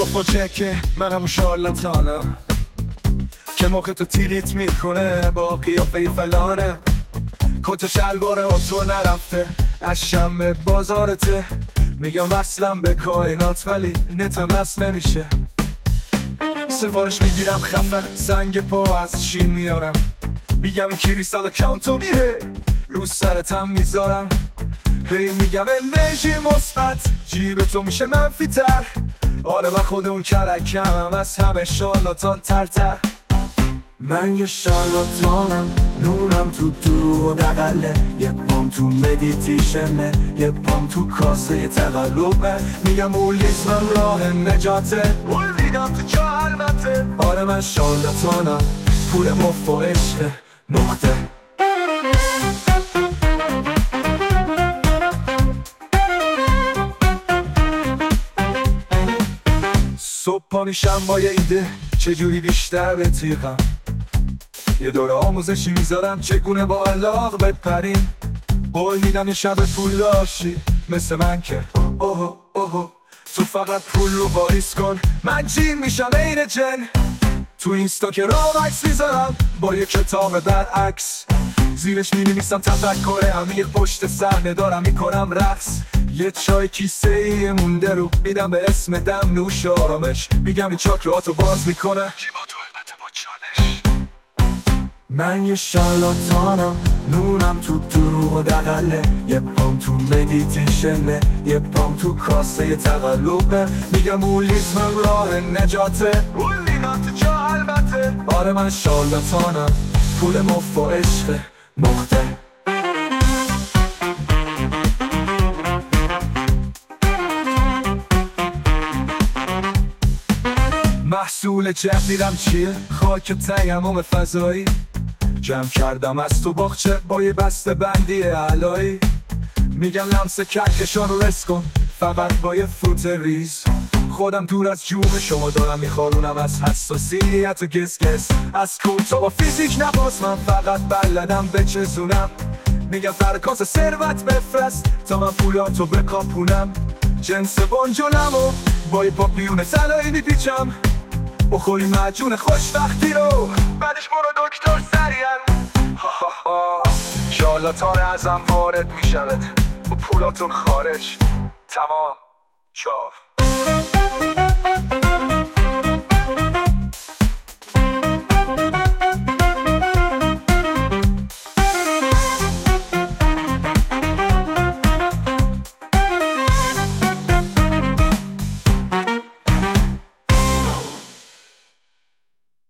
جفت چکه من همون شارلاتانم که موقع تو تیریت می‌کنه با قیافه فلانه. کت شلوار تو نرفته از شم بازارته. میگم وصلم به کائنات ولی نتم وصل نمیشه. سفارش می‌گیرم خفن سنگ پا از شیر میارم. میگم کریستال کانتو میره رو سرتم می‌ذارم. هی میگم انرژی مثبت جیب تو میشه منفی تر. آره من خود اون کرکمم از همه شالاتان ترتر. من یه شالاتانم نورم تو دروغ و دقله. یه پام تو مدیتیشنه یه پام تو کاسه تقلبه. میگم اولیسمم راه نجاته. اول میگم تو جا البته آره من شالاتانم پول مف و عشق نقطه. صبح پا میشم با یه ایده چجوری بیشتر بتیقم یه دور آموزشی می‌ذارم چگونه با علاق بپریم؟ قول میدم یه شب پول داشتی مثل من که. اوه اوه تو فقط پول رو واریس کن. من جین میشم عین جن. تو اینستا که را عکس می‌ذارم با یه کتاب برعکس. زیرش می نویسم تفکر عمیق پشت صحنه دارم می‌کنم رقص. یه چای کیسه ای مونده رو میدم به اسم دم نوش آرامش. میگم این چاکراتو باز می‌کنه. البته با چالش؟ من یه شالاتانم نونم تو دروغ و دقله یه پام تو مدیتیشنه یه پام تو کاسه یه تقلبه میگم اولیسمم راه نجاته. اولینا تو جا البته. آره من شالاتانم پول مف و عشق نقطه محصول جمع دیدم چیه؟ خاک تیمم فضایی. جمع کردم از تو باخچه با یه بسته بندی علایی میگم لمس کهکشان رو رس کن فقط با یه فروت ریز. خودم دور از جوم شما دارم میخارونم از حساسیت و گس از کوتا با فیزیک نباز من فقط بلدم بچزونم میگم فرکاس ثروت بفرست تا من پولاتو بکاپونم. جنس بانجولم و با یه پاپیون سلایی میپیچم. بخوری مجون خوشبختی رو. بعدش برو دکتر سریم شالاتان ازم وارد می‌شود. با پولاتون خارج. تمام. چاف